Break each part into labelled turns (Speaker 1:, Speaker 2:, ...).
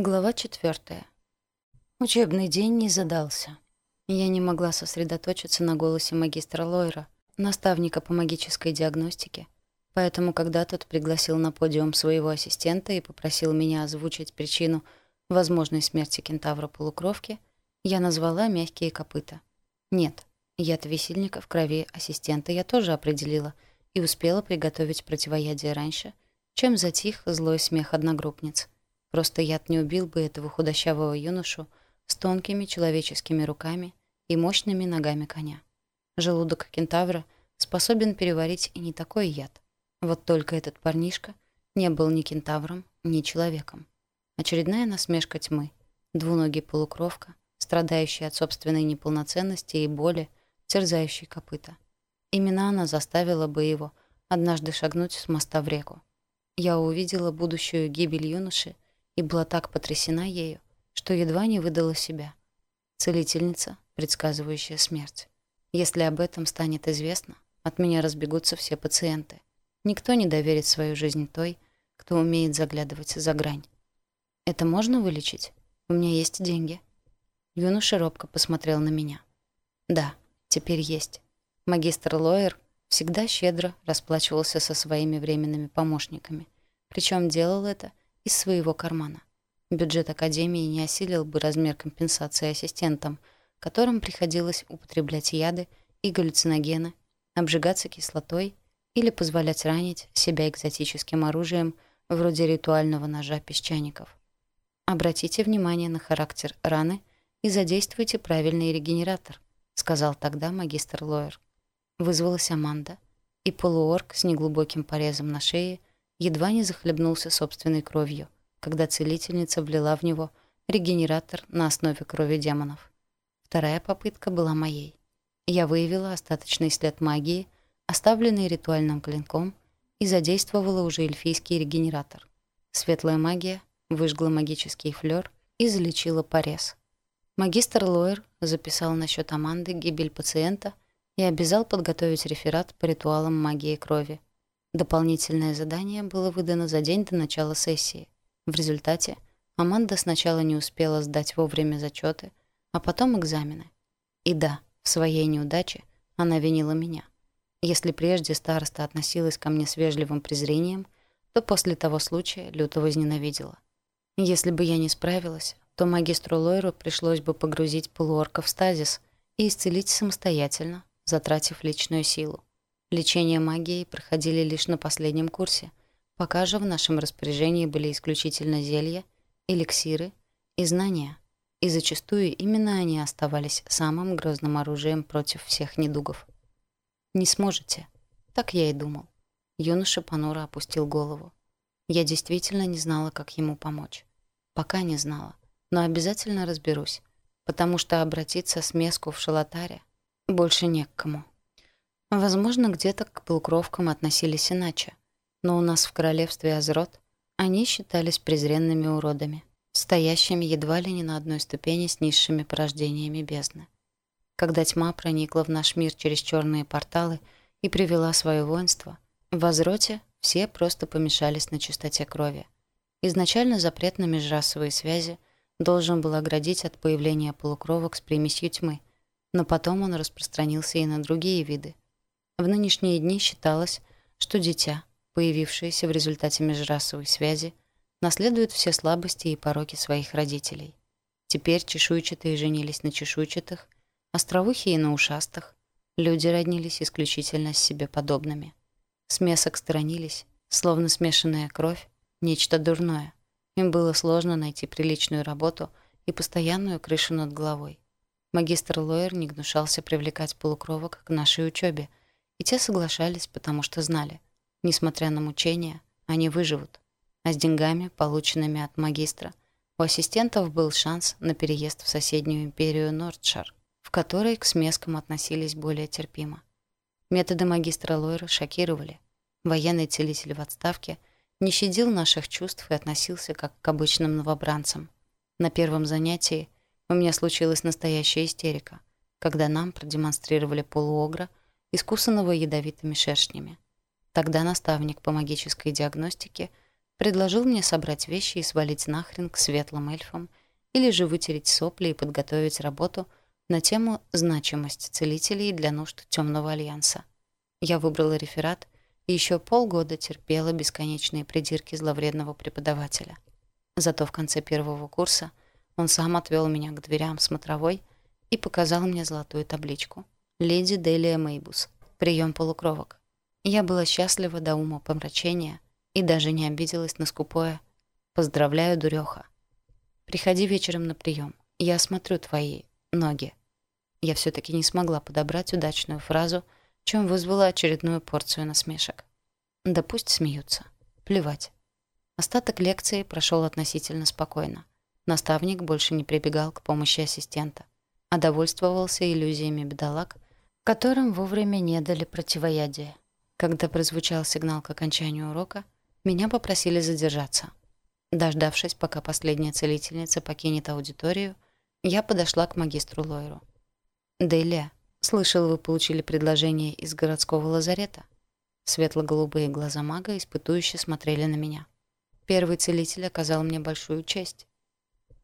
Speaker 1: Глава четвертая. Учебный день не задался. Я не могла сосредоточиться на голосе магистра Лойра, наставника по магической диагностике, поэтому когда тот пригласил на подиум своего ассистента и попросил меня озвучить причину возможной смерти кентавра-полукровки, я назвала мягкие копыта. Нет, яд висельника в крови ассистента я тоже определила и успела приготовить противоядие раньше, чем затих злой смех одногруппниц — Просто яд не убил бы этого худощавого юношу с тонкими человеческими руками и мощными ногами коня. Желудок кентавра способен переварить и не такой яд. Вот только этот парнишка не был ни кентавром, ни человеком. Очередная насмешка тьмы, двуногий полукровка, страдающий от собственной неполноценности и боли, терзающий копыта. Именно она заставила бы его однажды шагнуть с моста в реку. Я увидела будущую гибель юноши — и была так потрясена ею, что едва не выдала себя. Целительница, предсказывающая смерть. Если об этом станет известно, от меня разбегутся все пациенты. Никто не доверит свою жизнь той, кто умеет заглядывать за грань. Это можно вылечить? У меня есть деньги. Юноша робко посмотрел на меня. Да, теперь есть. Магистр Лоер всегда щедро расплачивался со своими временными помощниками. Причем делал это из своего кармана. Бюджет Академии не осилил бы размер компенсации ассистентам, которым приходилось употреблять яды и галлюциногены, обжигаться кислотой или позволять ранить себя экзотическим оружием вроде ритуального ножа песчаников. Обратите внимание на характер раны и задействуйте правильный регенератор, сказал тогда магистр Лоер. Вызвалась Аманда, и полуорг с неглубоким порезом на шее едва не захлебнулся собственной кровью, когда целительница влила в него регенератор на основе крови демонов. Вторая попытка была моей. Я выявила остаточный след магии, оставленный ритуальным клинком, и задействовала уже эльфийский регенератор. Светлая магия выжгла магический флёр и залечила порез. Магистр Лоер записал насчет Аманды гибель пациента и обязал подготовить реферат по ритуалам магии крови – Дополнительное задание было выдано за день до начала сессии. В результате Аманда сначала не успела сдать вовремя зачеты, а потом экзамены. И да, в своей неудаче она винила меня. Если прежде староста относилась ко мне с вежливым презрением, то после того случая люто возненавидела. Если бы я не справилась, то магистру Лойру пришлось бы погрузить полуорка в стазис и исцелить самостоятельно, затратив личную силу. Лечение магией проходили лишь на последнем курсе, пока же в нашем распоряжении были исключительно зелья, эликсиры и знания, и зачастую именно они оставались самым грозным оружием против всех недугов. «Не сможете», — так я и думал. Юноша понуро опустил голову. Я действительно не знала, как ему помочь. Пока не знала, но обязательно разберусь, потому что обратиться с Меску в шалотаре больше не к кому. Возможно, где-то к полукровкам относились иначе. Но у нас в королевстве Азрот они считались презренными уродами, стоящими едва ли не на одной ступени с низшими порождениями бездны. Когда тьма проникла в наш мир через черные порталы и привела свое воинство, в Азроте все просто помешались на чистоте крови. Изначально запрет на межрасовые связи должен был оградить от появления полукровок с примесью тьмы, но потом он распространился и на другие виды, в нынешние дни считалось, что дитя, появившееся в результате межрасовой связи, наследует все слабости и пороки своих родителей. Теперь чешуйчатые женились на чешуйчатых, остроухие на ушастых, люди роднились исключительно с себе подобными. Смесок сторонились, словно смешанная кровь, нечто дурное. Им было сложно найти приличную работу и постоянную крышу над головой. Магистр Лойер не гнушался привлекать полукровок к нашей учебе, и те соглашались, потому что знали, несмотря на мучения, они выживут. А с деньгами, полученными от магистра, у ассистентов был шанс на переезд в соседнюю империю Нордшар, в которой к смескам относились более терпимо. Методы магистра Лойра шокировали. Военный целитель в отставке не щадил наших чувств и относился как к обычным новобранцам. На первом занятии у меня случилась настоящая истерика, когда нам продемонстрировали полуогра – искусанного ядовитыми шершнями. Тогда наставник по магической диагностике предложил мне собрать вещи и свалить нахрен к светлым эльфам или же вытереть сопли и подготовить работу на тему значимости целителей для нужд Темного Альянса». Я выбрала реферат и еще полгода терпела бесконечные придирки зловредного преподавателя. Зато в конце первого курса он сам отвел меня к дверям смотровой и показал мне золотую табличку — леди Делия Мейбус. Прием полукровок. Я была счастлива до ума помрачения и даже не обиделась на скупое «Поздравляю, дуреха». «Приходи вечером на прием. Я осмотрю твои ноги». Я все таки не смогла подобрать удачную фразу, чем вызвала очередную порцию насмешек. Да пусть смеются. Плевать. Остаток лекции прошел относительно спокойно. Наставник больше не прибегал к помощи ассистента, а довольствовался иллюзиями бедолаг – которым вовремя не дали противоядие. Когда прозвучал сигнал к окончанию урока, меня попросили задержаться. Дождавшись, пока последняя целительница покинет аудиторию, я подошла к магистру Лойру. «Делия, слышал, вы получили предложение из городского лазарета?» Светло-голубые глаза мага испытующе смотрели на меня. Первый целитель оказал мне большую честь.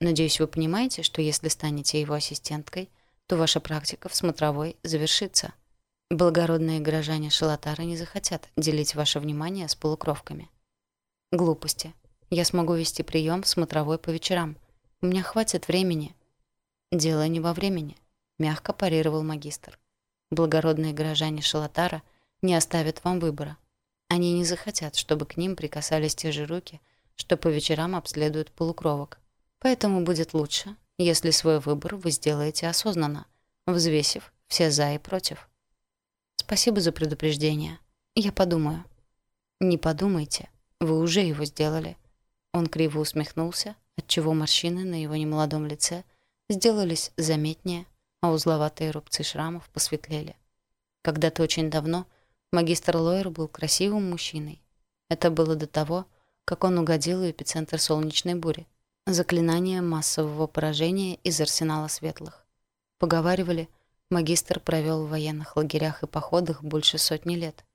Speaker 1: Надеюсь, вы понимаете, что если станете его ассистенткой – то ваша практика в смотровой завершится. Благородные горожане Шалатара не захотят делить ваше внимание с полукровками. Глупости. Я смогу вести прием в смотровой по вечерам. У меня хватит времени. Дело не во времени, мягко парировал магистр. Благородные горожане Шалатара не оставят вам выбора. Они не захотят, чтобы к ним прикасались те же руки, что по вечерам обследуют полукровок. Поэтому будет лучше, если свой выбор вы сделаете осознанно, взвесив все «за» и «против». Спасибо за предупреждение. Я подумаю. Не подумайте. Вы уже его сделали. Он криво усмехнулся, отчего морщины на его немолодом лице сделались заметнее, а узловатые рубцы шрамов посветлели. Когда-то очень давно магистр Лойер был красивым мужчиной. Это было до того, как он угодил в эпицентр солнечной бури, Заклинание массового поражения из арсенала светлых. Поговаривали, магистр провел в военных лагерях и походах больше сотни лет.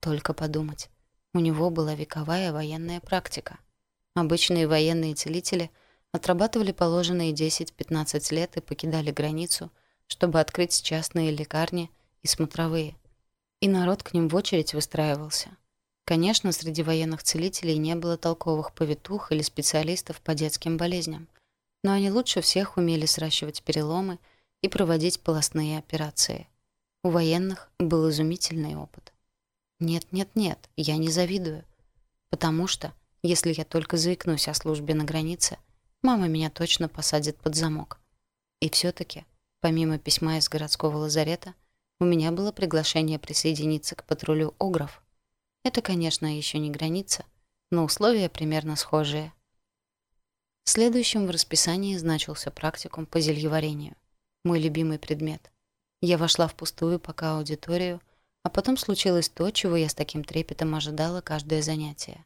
Speaker 1: Только подумать, у него была вековая военная практика. Обычные военные целители отрабатывали положенные 10-15 лет и покидали границу, чтобы открыть частные лекарни и смотровые. И народ к ним в очередь выстраивался. Конечно, среди военных целителей не было толковых повитух или специалистов по детским болезням, но они лучше всех умели сращивать переломы и проводить полостные операции. У военных был изумительный опыт. Нет-нет-нет, я не завидую. Потому что, если я только заикнусь о службе на границе, мама меня точно посадит под замок. И все-таки, помимо письма из городского лазарета, у меня было приглашение присоединиться к патрулю «Огров», это, конечно, еще не граница, но условия примерно схожие. Следующим в расписании значился практикум по зельеварению. Мой любимый предмет. Я вошла в пустую пока аудиторию, а потом случилось то, чего я с таким трепетом ожидала каждое занятие.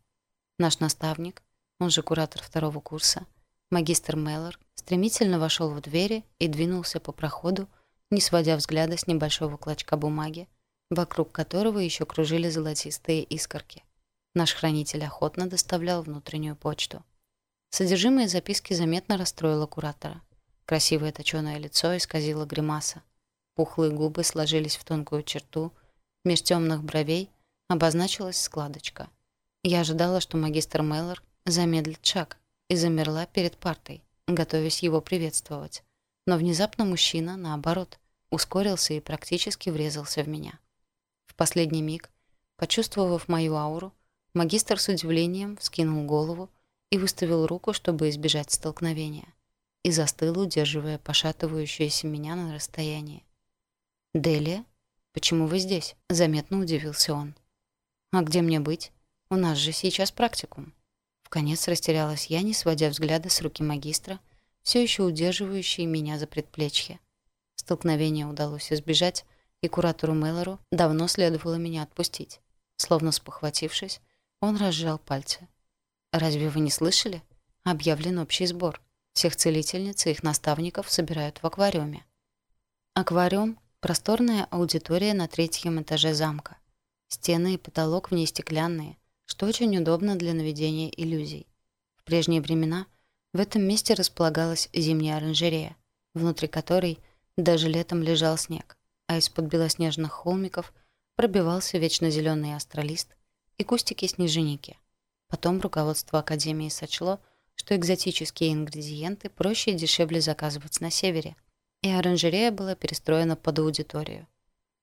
Speaker 1: Наш наставник, он же куратор второго курса, магистр Меллор, стремительно вошел в двери и двинулся по проходу, не сводя взгляда с небольшого клочка бумаги, вокруг которого еще кружили золотистые искорки. Наш хранитель охотно доставлял внутреннюю почту. Содержимое записки заметно расстроило куратора. Красивое точеное лицо исказило гримаса. Пухлые губы сложились в тонкую черту, меж темных бровей обозначилась складочка. Я ожидала, что магистр Меллор замедлит шаг и замерла перед партой, готовясь его приветствовать. Но внезапно мужчина, наоборот, ускорился и практически врезался в меня. В последний миг, почувствовав мою ауру, магистр с удивлением вскинул голову и выставил руку, чтобы избежать столкновения, и застыл, удерживая пошатывающуюся меня на расстоянии. «Делия? Почему вы здесь?» — заметно удивился он. «А где мне быть? У нас же сейчас практикум». Вконец растерялась я, не сводя взгляда с руки магистра, все еще удерживающей меня за предплечье. Столкновение удалось избежать, и куратору Мейлору давно следовало меня отпустить. Словно спохватившись, он разжал пальцы. «Разве вы не слышали? Объявлен общий сбор. Всех целительниц и их наставников собирают в аквариуме». Аквариум — просторная аудитория на третьем этаже замка. Стены и потолок в ней стеклянные, что очень удобно для наведения иллюзий. В прежние времена в этом месте располагалась зимняя оранжерея, внутри которой даже летом лежал снег а из-под белоснежных холмиков пробивался вечно зеленый астролист и кустики снежиники. Потом руководство Академии сочло, что экзотические ингредиенты проще и дешевле заказывать на севере, и оранжерея была перестроена под аудиторию.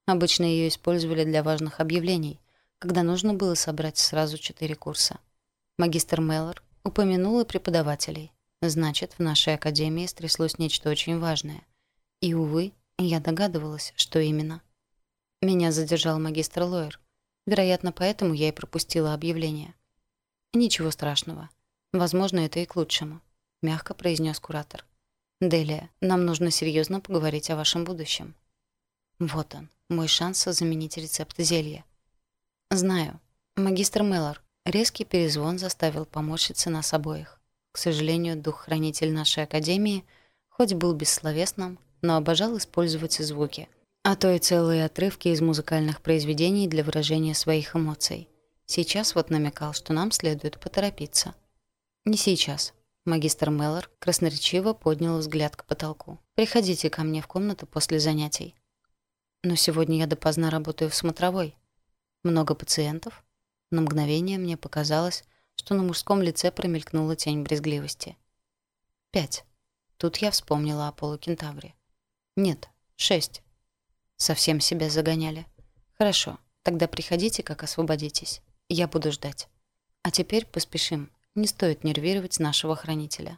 Speaker 1: Обычно ее использовали для важных объявлений, когда нужно было собрать сразу четыре курса. Магистр Меллор упомянул и преподавателей. Значит, в нашей академии стряслось нечто очень важное. И, увы, я догадывалась, что именно. Меня задержал магистр Лоер, Вероятно, поэтому я и пропустила объявление. «Ничего страшного. Возможно, это и к лучшему», — мягко произнес куратор. «Делия, нам нужно серьезно поговорить о вашем будущем». «Вот он, мой шанс заменить рецепт зелья». «Знаю. Магистр Меллар, резкий перезвон заставил поморщиться нас обоих. К сожалению, дух-хранитель нашей академии, хоть был бессловесным, но обожал использовать звуки, а то и целые отрывки из музыкальных произведений для выражения своих эмоций. Сейчас вот намекал, что нам следует поторопиться. «Не сейчас», Магистр Меллор красноречиво поднял взгляд к потолку. «Приходите ко мне в комнату после занятий». «Но сегодня я допоздна работаю в смотровой. Много пациентов?» На мгновение мне показалось, что на мужском лице промелькнула тень брезгливости. «Пять». Тут я вспомнила о полукентавре. «Нет, шесть». Совсем себя загоняли. «Хорошо, тогда приходите, как освободитесь. Я буду ждать. А теперь поспешим. Не стоит нервировать нашего хранителя».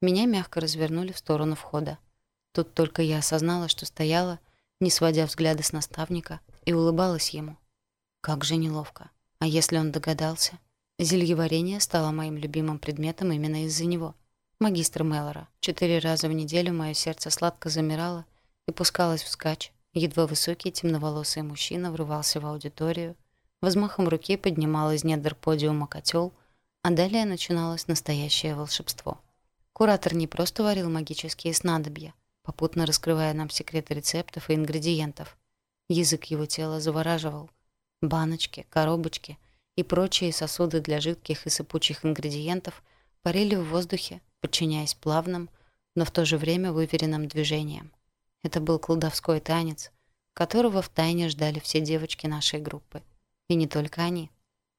Speaker 1: Меня мягко развернули в сторону входа. Тут только я осознала, что стояла, не сводя взгляды с наставника, и улыбалась ему. Как же неловко. А если он догадался? Зельеварение стало моим любимым предметом именно из-за него — Магистр Меллора. Четыре раза в неделю мое сердце сладко замирало и пускалось вскачь. Едва высокий темноволосый мужчина врывался в аудиторию, взмахом руки поднимал из недр подиума котел, а далее начиналось настоящее волшебство. Куратор не просто варил магические снадобья, попутно раскрывая нам секреты рецептов и ингредиентов. Язык его тела завораживал. Баночки, коробочки и прочие сосуды для жидких и сыпучих ингредиентов парили в воздухе, подчиняясь плавным, но в то же время выверенным движениям. Это был колдовской танец, которого втайне ждали все девочки нашей группы. И не только они.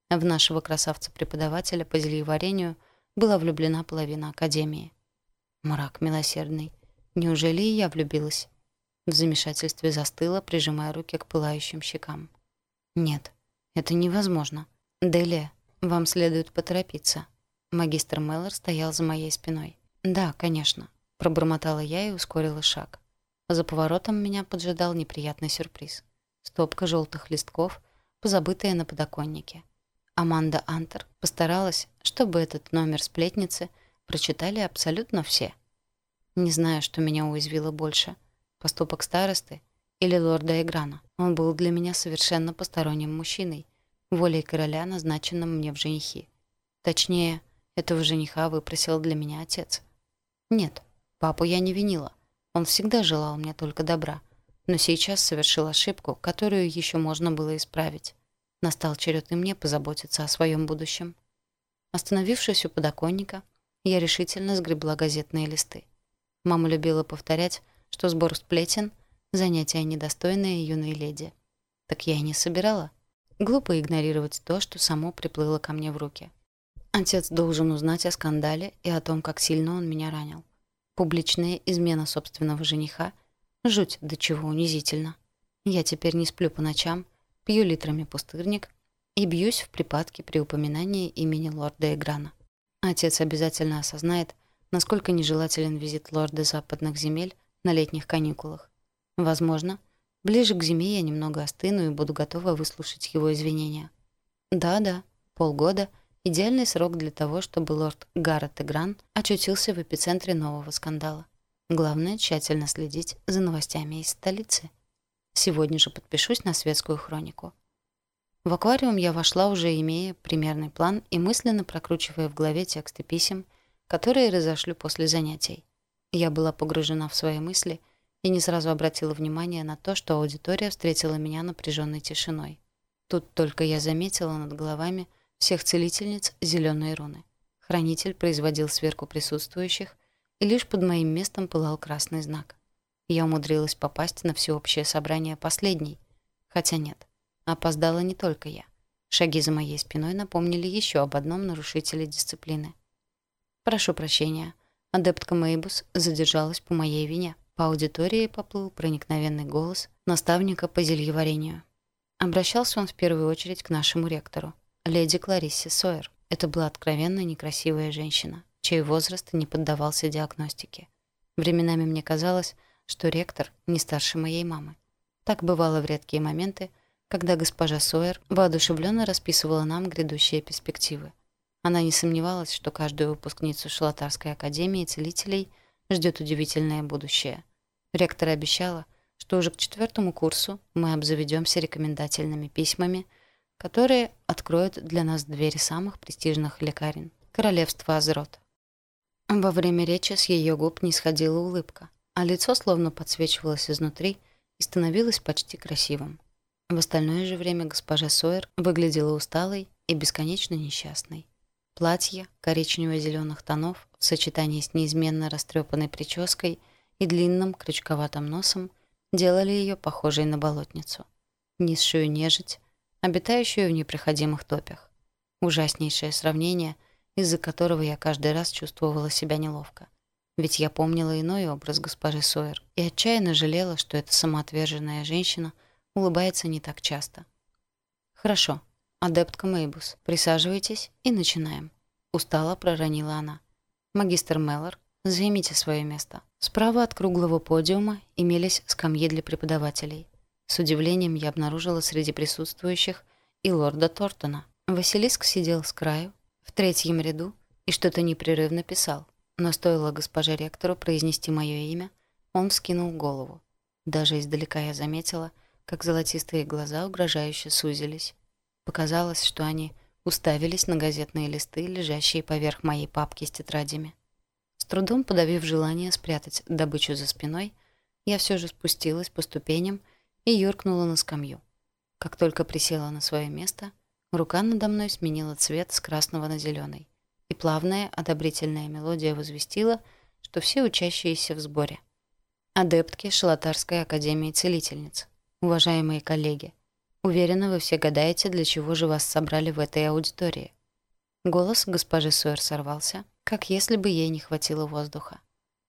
Speaker 1: В нашего красавца-преподавателя по зельеварению была влюблена половина академии. Мрак милосердный. Неужели и я влюбилась? В замешательстве застыла, прижимая руки к пылающим щекам. Нет, это невозможно. Делия, вам следует поторопиться. Магистр Меллер стоял за моей спиной. «Да, конечно», — пробормотала я и ускорила шаг. За поворотом меня поджидал неприятный сюрприз. Стопка желтых листков, позабытая на подоконнике. Аманда Антер постаралась, чтобы этот номер сплетницы прочитали абсолютно все. Не знаю, что меня уязвило больше — поступок старосты или лорда Играна. Он был для меня совершенно посторонним мужчиной, волей короля, назначенным мне в женихи. Точнее, этого жениха выпросил для меня отец. Нет, папу я не винила. Он всегда желал мне только добра. Но сейчас совершил ошибку, которую еще можно было исправить. Настал черед и мне позаботиться о своем будущем. Остановившись у подоконника, я решительно сгребла газетные листы. Мама любила повторять, что сбор сплетен — занятие недостойное юной леди. Так я и не собирала. Глупо игнорировать то, что само приплыло ко мне в руки. Отец должен узнать о скандале и о том, как сильно он меня ранил. Публичная измена собственного жениха — жуть до чего унизительно. Я теперь не сплю по ночам, пью литрами пустырник и бьюсь в припадке при упоминании имени лорда Эграна. Отец обязательно осознает, насколько нежелателен визит лорда западных земель на летних каникулах. Возможно, ближе к зиме я немного остыну и буду готова выслушать его извинения. Да-да, полгода — Идеальный срок для того, чтобы лорд Гаррет Игран очутился в эпицентре нового скандала. Главное – тщательно следить за новостями из столицы. Сегодня же подпишусь на светскую хронику. В аквариум я вошла, уже имея примерный план и мысленно прокручивая в голове тексты писем, которые разошлю после занятий. Я была погружена в свои мысли и не сразу обратила внимание на то, что аудитория встретила меня напряженной тишиной. Тут только я заметила над головами – всех целительниц зеленой руны. Хранитель производил сверку присутствующих, и лишь под моим местом пылал красный знак. Я умудрилась попасть на всеобщее собрание последней. Хотя нет, опоздала не только я. Шаги за моей спиной напомнили еще об одном нарушителе дисциплины. «Прошу прощения. Адептка Мейбус задержалась по моей вине». По аудитории поплыл проникновенный голос наставника по зельеварению. Обращался он в первую очередь к нашему ректору леди Клариссе Сойер. Это была откровенно некрасивая женщина, чей возраст не поддавался диагностике. Временами мне казалось, что ректор не старше моей мамы. Так бывало в редкие моменты, когда госпожа Сойер воодушевленно расписывала нам грядущие перспективы. Она не сомневалась, что каждую выпускницу Шалатарской академии целителей ждет удивительное будущее. Ректор обещала, что уже к четвертому курсу мы обзаведемся рекомендательными письмами – которые откроют для нас двери самых престижных лекарин – королевства Азрот. Во время речи с ее губ не сходила улыбка, а лицо словно подсвечивалось изнутри и становилось почти красивым. В остальное же время госпожа Сойер выглядела усталой и бесконечно несчастной. Платье коричнево-зеленых тонов в сочетании с неизменно растрепанной прической и длинным крючковатым носом делали ее похожей на болотницу. Низшую нежить обитающую в непроходимых топях. Ужаснейшее сравнение, из-за которого я каждый раз чувствовала себя неловко. Ведь я помнила иной образ госпожи Сойер и отчаянно жалела, что эта самоотверженная женщина улыбается не так часто. «Хорошо, адептка Мейбус, присаживайтесь и начинаем», — Устала, проронила она. «Магистр Меллор, займите свое место». Справа от круглого подиума имелись скамьи для преподавателей. С удивлением я обнаружила среди присутствующих и лорда Тортона. Василиск сидел с краю, в третьем ряду, и что-то непрерывно писал. Но стоило госпоже ректору произнести мое имя, он вскинул голову. Даже издалека я заметила, как золотистые глаза угрожающе сузились. Показалось, что они уставились на газетные листы, лежащие поверх моей папки с тетрадями. С трудом подавив желание спрятать добычу за спиной, я все же спустилась по ступеням и юркнула на скамью. Как только присела на свое место, рука надо мной сменила цвет с красного на зеленый, и плавная одобрительная мелодия возвестила, что все учащиеся в сборе. Адептки Шалатарской академии целительниц, уважаемые коллеги, уверена, вы все гадаете, для чего же вас собрали в этой аудитории. Голос госпожи Суэр сорвался, как если бы ей не хватило воздуха.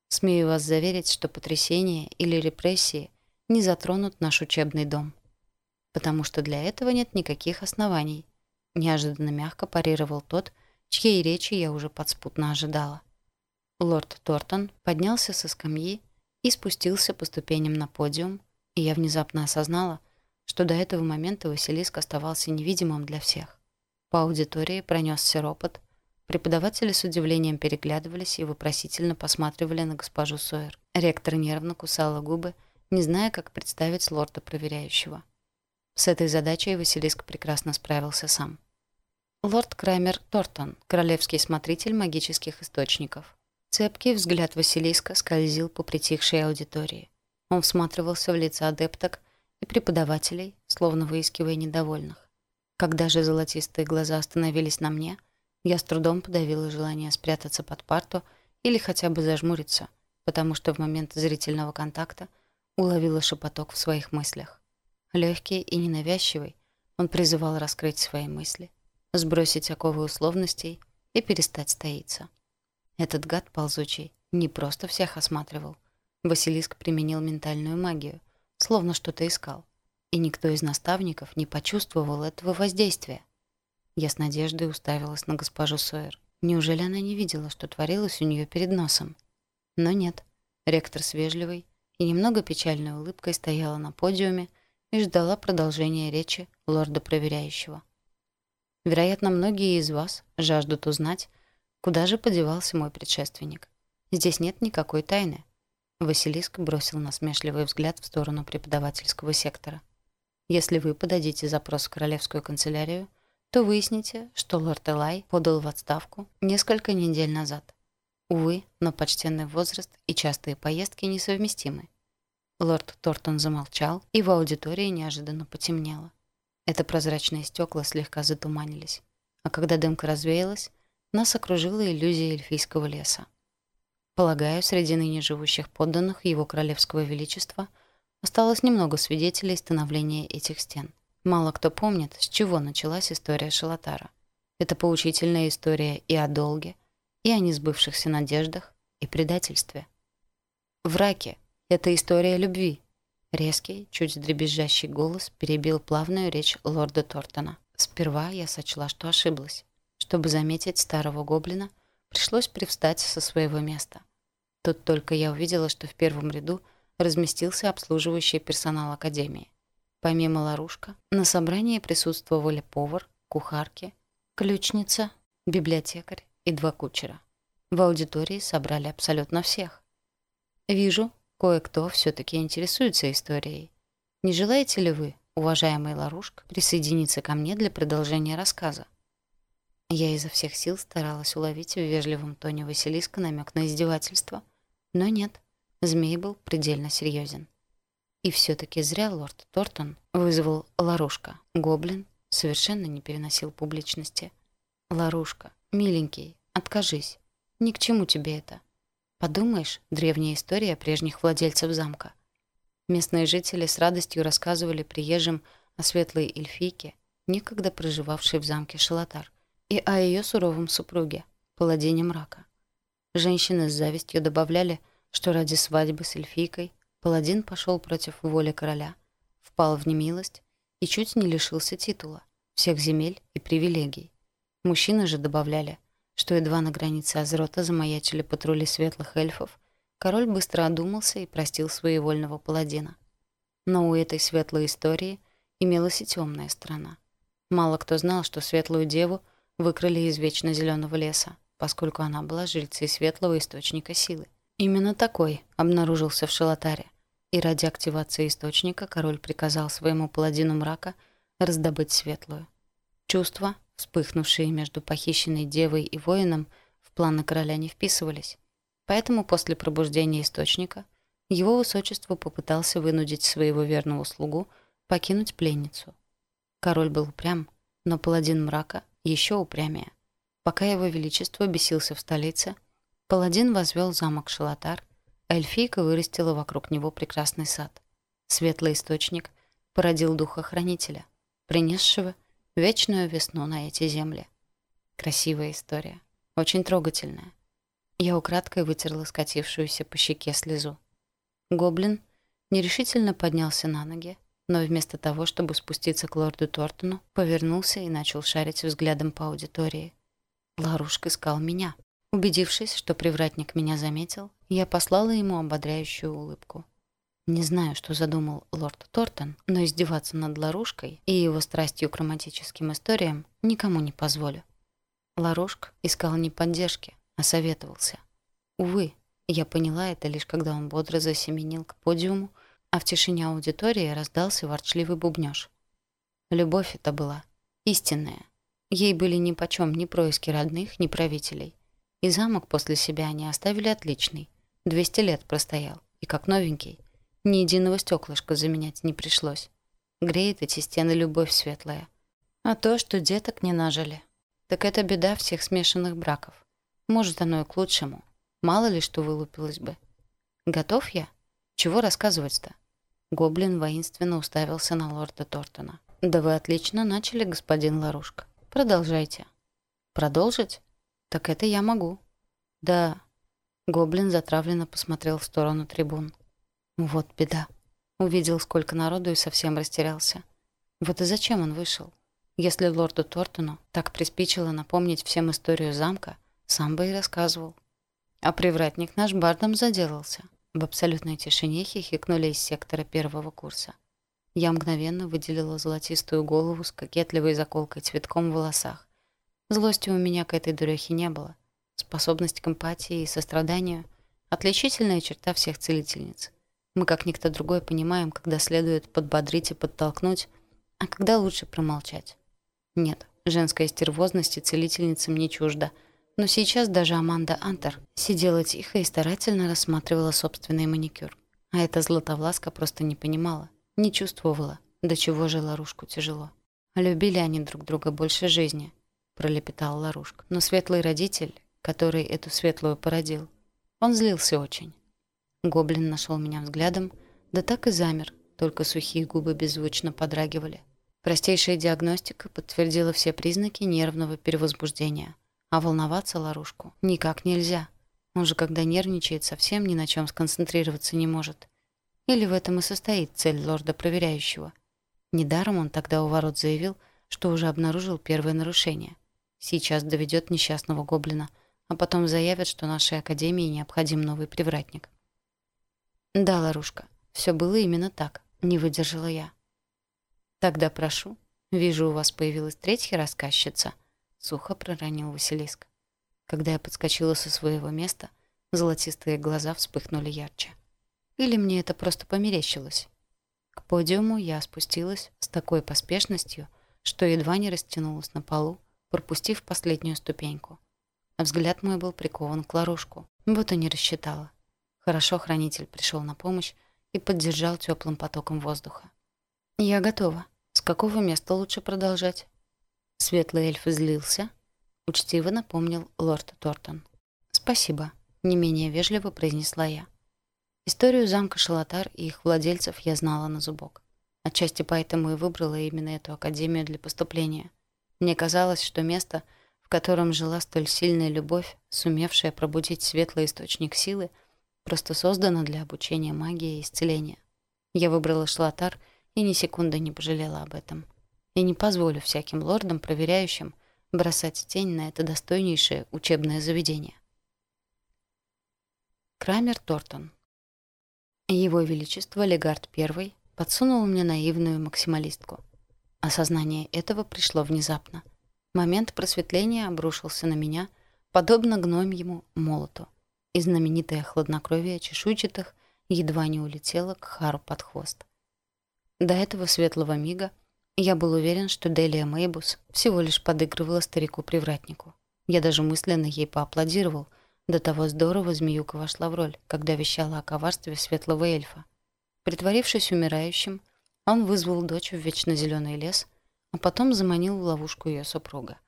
Speaker 1: Смею вас заверить, что потрясение или репрессии не затронут наш учебный дом. Потому что для этого нет никаких оснований. Неожиданно мягко парировал тот, чьей речи я уже подспутно ожидала. Лорд Тортон поднялся со скамьи и спустился по ступеням на подиум, и я внезапно осознала, что до этого момента Василиск оставался невидимым для всех. По аудитории пронесся ропот, преподаватели с удивлением переглядывались и вопросительно посматривали на госпожу Сойер. Ректор нервно кусала губы, не зная, как представить лорда проверяющего. С этой задачей Василиск прекрасно справился сам. Лорд Крамер Тортон, королевский смотритель магических источников. Цепкий взгляд Василиска скользил по притихшей аудитории. Он всматривался в лица адепток и преподавателей, словно выискивая недовольных. Когда же золотистые глаза остановились на мне, я с трудом подавила желание спрятаться под парту или хотя бы зажмуриться, потому что в момент зрительного контакта – уловила шепоток в своих мыслях. Легкий и ненавязчивый, он призывал раскрыть свои мысли, сбросить оковы условностей и перестать стоиться. Этот гад ползучий не просто всех осматривал. Василиск применил ментальную магию, словно что-то искал. И никто из наставников не почувствовал этого воздействия. Я с надеждой уставилась на госпожу Сойер. Неужели она не видела, что творилось у нее перед носом? Но нет. Ректор с вежливой и немного печальной улыбкой стояла на подиуме и ждала продолжения речи лорда-проверяющего. Вероятно, многие из вас жаждут узнать, куда же подевался мой предшественник. Здесь нет никакой тайны. Василиск бросил насмешливый взгляд в сторону преподавательского сектора. Если вы подадите запрос в Королевскую канцелярию, то выясните, что лорд Элай подал в отставку несколько недель назад. Увы, но почтенный возраст и частые поездки несовместимы, Лорд Тортон замолчал, и в аудитории неожиданно потемнело. Это прозрачные стекла слегка затуманились. А когда дымка развеялась, нас окружила иллюзия эльфийского леса. Полагаю, среди ныне живущих подданных Его Королевского Величества осталось немного свидетелей становления этих стен. Мало кто помнит, с чего началась история Шалатара. Это поучительная история и о долге, и о несбывшихся надеждах, и предательстве. В это история любви». Резкий, чуть дребезжащий голос перебил плавную речь лорда Тортона. Сперва я сочла, что ошиблась. Чтобы заметить старого гоблина, пришлось привстать со своего места. Тут только я увидела, что в первом ряду разместился обслуживающий персонал Академии. Помимо Ларушка, на собрании присутствовали повар, кухарки, ключница, библиотекарь и два кучера. В аудитории собрали абсолютно всех. «Вижу, Кое-кто все-таки интересуется историей. Не желаете ли вы, уважаемый Ларушка, присоединиться ко мне для продолжения рассказа? Я изо всех сил старалась уловить в вежливом тоне Василиска намек на издевательство. Но нет, змей был предельно серьезен. И все-таки зря лорд Тортон вызвал Ларушка. Гоблин совершенно не переносил публичности. «Ларушка, миленький, откажись. Ни к чему тебе это. Подумаешь, древняя история прежних владельцев замка. Местные жители с радостью рассказывали приезжим о светлой эльфийке, некогда проживавшей в замке Шалатар, и о ее суровом супруге, паладине мрака. Женщины с завистью добавляли, что ради свадьбы с эльфийкой паладин пошел против воли короля, впал в немилость и чуть не лишился титула, всех земель и привилегий. Мужчины же добавляли – что едва на границе Азрота замаячили патрули светлых эльфов, король быстро одумался и простил своевольного паладина. Но у этой светлой истории имелась и темная сторона. Мало кто знал, что светлую деву выкрали из вечно зеленого леса, поскольку она была жильцей светлого источника силы. Именно такой обнаружился в Шелотаре. И ради активации источника король приказал своему паладину мрака раздобыть светлую. Чувство, вспыхнувшие между похищенной девой и воином, в планы короля не вписывались. Поэтому после пробуждения Источника его высочество попытался вынудить своего верного слугу покинуть пленницу. Король был упрям, но паладин мрака еще упрямее. Пока его величество бесился в столице, паладин возвел замок Шалатар, эльфийка вырастила вокруг него прекрасный сад. Светлый источник породил духа хранителя, принесшего – вечную весну на эти земли. Красивая история. Очень трогательная. Я украдкой вытерла скатившуюся по щеке слезу. Гоблин нерешительно поднялся на ноги, но вместо того, чтобы спуститься к лорду Тортону, повернулся и начал шарить взглядом по аудитории. Ларушка искал меня. Убедившись, что привратник меня заметил, я послала ему ободряющую улыбку. Не знаю, что задумал лорд Тортон, но издеваться над Ларушкой и его страстью к романтическим историям никому не позволю. Ларушка искал не поддержки, а советовался. Увы, я поняла это лишь когда он бодро засеменил к подиуму, а в тишине аудитории раздался ворчливый бубнёж. Любовь это была. Истинная. Ей были нипочём ни происки родных, ни правителей. И замок после себя они оставили отличный. 200 лет простоял. И как новенький – ни единого стеклышка заменять не пришлось. Греет эти стены любовь светлая. А то, что деток не нажили, так это беда всех смешанных браков. Может, оно и к лучшему. Мало ли что вылупилось бы. Готов я? Чего рассказывать-то? Гоблин воинственно уставился на лорда Тортона. «Да вы отлично начали, господин Ларушка. Продолжайте». «Продолжить? Так это я могу». «Да». Гоблин затравленно посмотрел в сторону трибун. Вот беда. Увидел, сколько народу и совсем растерялся. Вот и зачем он вышел? Если лорду Тортону так приспичило напомнить всем историю замка, сам бы и рассказывал. А привратник наш бардом заделался. В абсолютной тишине хихикнули из сектора первого курса. Я мгновенно выделила золотистую голову с кокетливой заколкой цветком в волосах. Злости у меня к этой дурехе не было. Способность к эмпатии и состраданию — отличительная черта всех целительниц — мы, как никто другой, понимаем, когда следует подбодрить и подтолкнуть, а когда лучше промолчать. Нет, женская стервозность и целительницам не чужда. Но сейчас даже Аманда Антер сидела тихо и старательно рассматривала собственный маникюр. А эта златовласка просто не понимала, не чувствовала, до чего же Ларушку тяжело. «Любили они друг друга больше жизни», — пролепетал Ларушка. Но светлый родитель, который эту светлую породил, он злился очень. Гоблин нашел меня взглядом, да так и замер, только сухие губы беззвучно подрагивали. Простейшая диагностика подтвердила все признаки нервного перевозбуждения. А волноваться Ларушку никак нельзя. Он же, когда нервничает, совсем ни на чем сконцентрироваться не может. Или в этом и состоит цель лорда-проверяющего. Недаром он тогда у ворот заявил, что уже обнаружил первое нарушение. Сейчас доведет несчастного гоблина, а потом заявит, что нашей академии необходим новый привратник. «Да, Ларушка, все было именно так. Не выдержала я». «Тогда прошу. Вижу, у вас появилась третья рассказчица», — сухо проронил Василиск. Когда я подскочила со своего места, золотистые глаза вспыхнули ярче. Или мне это просто померещилось? К подиуму я спустилась с такой поспешностью, что едва не растянулась на полу, пропустив последнюю ступеньку. А взгляд мой был прикован к Ларушку. будто не рассчитала. Хорошо хранитель пришел на помощь и поддержал теплым потоком воздуха. «Я готова. С какого места лучше продолжать?» Светлый эльф злился, учтиво напомнил лорд Тортон. «Спасибо», — не менее вежливо произнесла я. Историю замка Шалатар и их владельцев я знала на зубок. Отчасти поэтому и выбрала именно эту академию для поступления. Мне казалось, что место, в котором жила столь сильная любовь, сумевшая пробудить светлый источник силы — просто создана для обучения магии и исцеления. Я выбрала шлатар и ни секунды не пожалела об этом. Я не позволю всяким лордам, проверяющим, бросать тень на это достойнейшее учебное заведение. Крамер Тортон. Его Величество Легард I подсунул мне наивную максималистку. Осознание этого пришло внезапно. Момент просветления обрушился на меня, подобно гномьему молоту и знаменитое хладнокровие чешуйчатых едва не улетело к Хару под хвост. До этого светлого мига я был уверен, что Делия Мейбус всего лишь подыгрывала старику-привратнику. Я даже мысленно ей поаплодировал. До того здорово змеюка вошла в роль, когда вещала о коварстве светлого эльфа. Притворившись умирающим, он вызвал дочь в вечно зеленый лес, а потом заманил в ловушку ее супруга.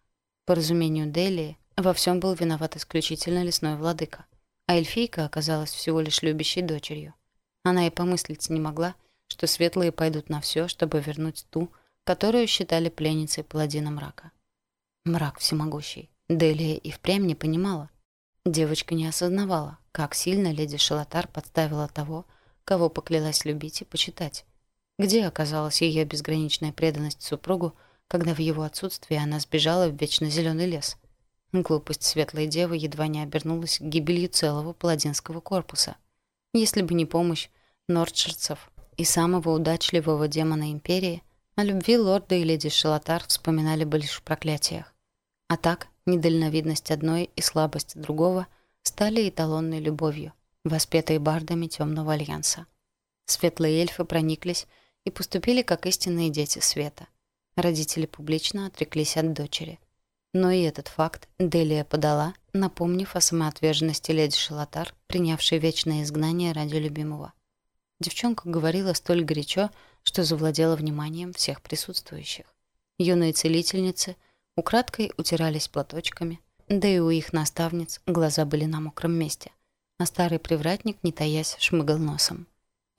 Speaker 1: По разумению Делии, во всем был виноват исключительно лесной владыка а эльфийка оказалась всего лишь любящей дочерью. Она и помыслить не могла, что светлые пойдут на все, чтобы вернуть ту, которую считали пленницей паладина мрака. Мрак всемогущий. Делия и впрямь не понимала. Девочка не осознавала, как сильно леди Шалатар подставила того, кого поклялась любить и почитать. Где оказалась ее безграничная преданность супругу, когда в его отсутствии она сбежала в вечно зеленый лес? Глупость светлой девы едва не обернулась гибелью целого паладинского корпуса. Если бы не помощь нордширцев и самого удачливого демона Империи, о любви лорда и леди Шелотар вспоминали бы лишь в проклятиях. А так, недальновидность одной и слабость другого стали эталонной любовью, воспетой бардами Темного Альянса. Светлые эльфы прониклись и поступили как истинные дети света. Родители публично отреклись от дочери – но и этот факт Делия подала, напомнив о самоотверженности леди Шалатар, принявшей вечное изгнание ради любимого. Девчонка говорила столь горячо, что завладела вниманием всех присутствующих. Юные целительницы украдкой утирались платочками, да и у их наставниц глаза были на мокром месте, а старый привратник, не таясь, шмыгал носом.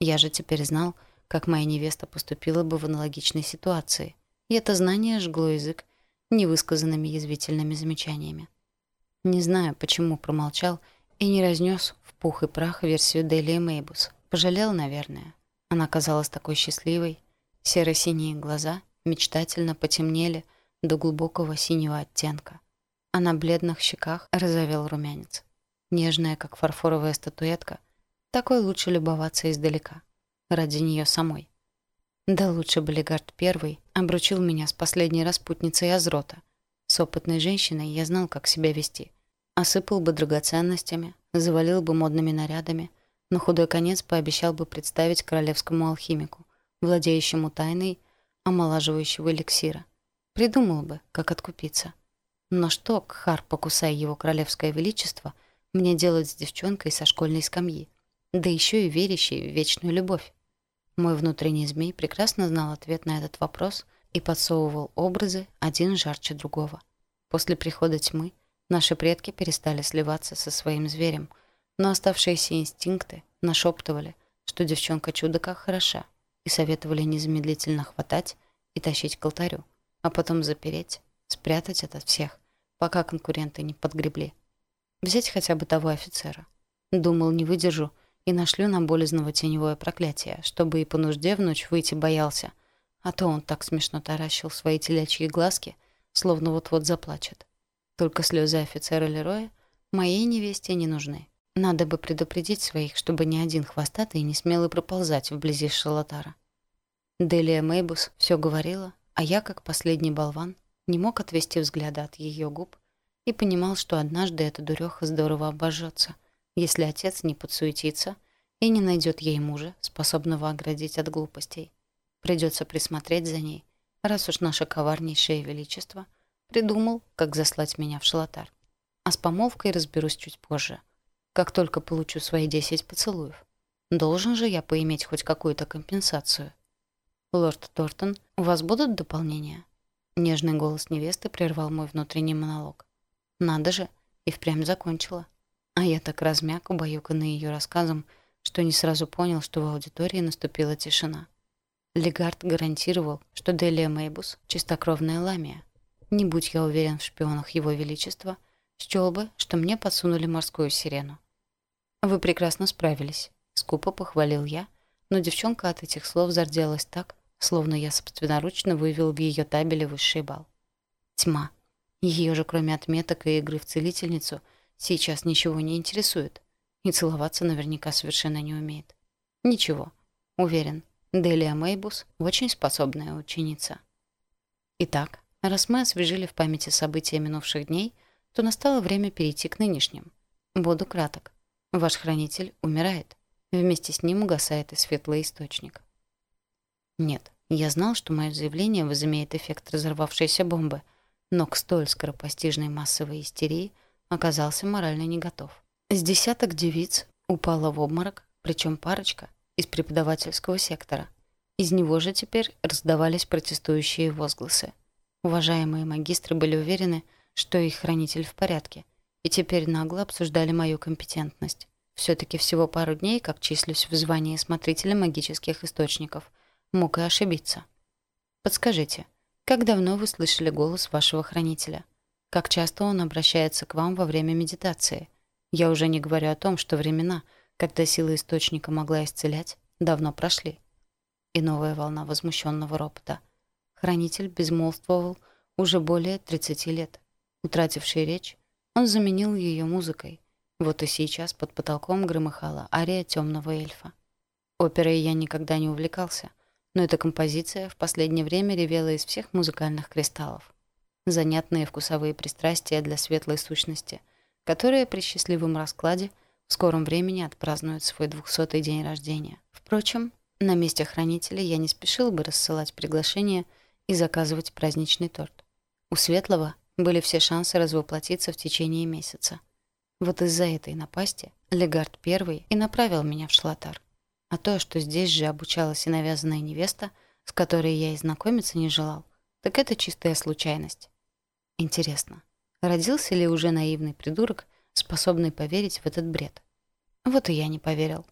Speaker 1: Я же теперь знал, как моя невеста поступила бы в аналогичной ситуации, и это знание жгло язык, невысказанными язвительными замечаниями. Не знаю, почему промолчал и не разнес в пух и прах версию Дели Мейбус. Пожалел, наверное. Она казалась такой счастливой. Серо-синие глаза мечтательно потемнели до глубокого синего оттенка. А на бледных щеках розовел румянец. Нежная, как фарфоровая статуэтка, такой лучше любоваться издалека. Ради нее самой. Да лучше бы Легард Первый обручил меня с последней распутницей Азрота. С опытной женщиной я знал, как себя вести. Осыпал бы драгоценностями, завалил бы модными нарядами, на худой конец пообещал бы представить королевскому алхимику, владеющему тайной омолаживающего эликсира. Придумал бы, как откупиться. Но что, Кхар, покусая его королевское величество, мне делать с девчонкой со школьной скамьи? Да еще и верящей в вечную любовь. Мой внутренний змей прекрасно знал ответ на этот вопрос и подсовывал образы один жарче другого. После прихода тьмы наши предки перестали сливаться со своим зверем, но оставшиеся инстинкты нашептывали, что девчонка чудака хороша, и советовали незамедлительно хватать и тащить к алтарю, а потом запереть, спрятать от всех, пока конкуренты не подгребли. Взять хотя бы того офицера. Думал, не выдержу, и нашлю на болезного теневое проклятие, чтобы и по нужде в ночь выйти боялся. А то он так смешно таращил свои телячьи глазки, словно вот-вот заплачет. Только слезы офицера Лероя моей невесте не нужны. Надо бы предупредить своих, чтобы ни один хвостатый не смел и проползать вблизи шалатара. Делия Мейбус все говорила, а я, как последний болван, не мог отвести взгляда от ее губ и понимал, что однажды эта дуреха здорово обожжется — если отец не подсуетится и не найдет ей мужа, способного оградить от глупостей. Придется присмотреть за ней, раз уж наше коварнейшее величество придумал, как заслать меня в шалотар. А с помолвкой разберусь чуть позже, как только получу свои десять поцелуев. Должен же я поиметь хоть какую-то компенсацию. «Лорд Тортон, у вас будут дополнения?» Нежный голос невесты прервал мой внутренний монолог. «Надо же!» И впрямь закончила. А я так размяк, убаюканный ее рассказом, что не сразу понял, что в аудитории наступила тишина. Легард гарантировал, что Делия Мейбус — чистокровная ламия. Не будь я уверен в шпионах его величества, счел бы, что мне подсунули морскую сирену. «Вы прекрасно справились», — скупо похвалил я, но девчонка от этих слов зарделась так, словно я собственноручно вывел в ее табеле высший бал. Тьма. Ее же, кроме отметок и игры в целительницу — Сейчас ничего не интересует. И целоваться наверняка совершенно не умеет. Ничего. Уверен, Делия Мейбус – очень способная ученица. Итак, раз мы освежили в памяти события минувших дней, то настало время перейти к нынешним. Буду краток. Ваш хранитель умирает. Вместе с ним угасает и светлый источник. Нет, я знал, что мое заявление возымеет эффект разорвавшейся бомбы, но к столь скоропостижной массовой истерии – оказался морально не готов. С десяток девиц упала в обморок, причем парочка из преподавательского сектора. Из него же теперь раздавались протестующие возгласы. Уважаемые магистры были уверены, что их хранитель в порядке, и теперь нагло обсуждали мою компетентность. Все-таки всего пару дней, как числюсь в звании смотрителя магических источников. Мог и ошибиться. Подскажите, как давно вы слышали голос вашего хранителя? как часто он обращается к вам во время медитации. Я уже не говорю о том, что времена, когда сила источника могла исцелять, давно прошли. И новая волна возмущенного ропота. Хранитель безмолвствовал уже более 30 лет. Утративший речь, он заменил ее музыкой. Вот и сейчас под потолком громыхала ария темного эльфа. Оперой я никогда не увлекался, но эта композиция в последнее время ревела из всех музыкальных кристаллов занятные вкусовые пристрастия для светлой сущности, которая при счастливом раскладе в скором времени отпразднует свой двухсотый день рождения. Впрочем, на месте хранителя я не спешил бы рассылать приглашения и заказывать праздничный торт. У Светлого были все шансы развоплотиться в течение месяца. Вот из-за этой напасти Легард Первый и направил меня в шлатар. А то, что здесь же обучалась и навязанная невеста, с которой я и знакомиться не желал, так это чистая случайность. Интересно, родился ли уже наивный придурок, способный поверить в этот бред? Вот и я не поверил.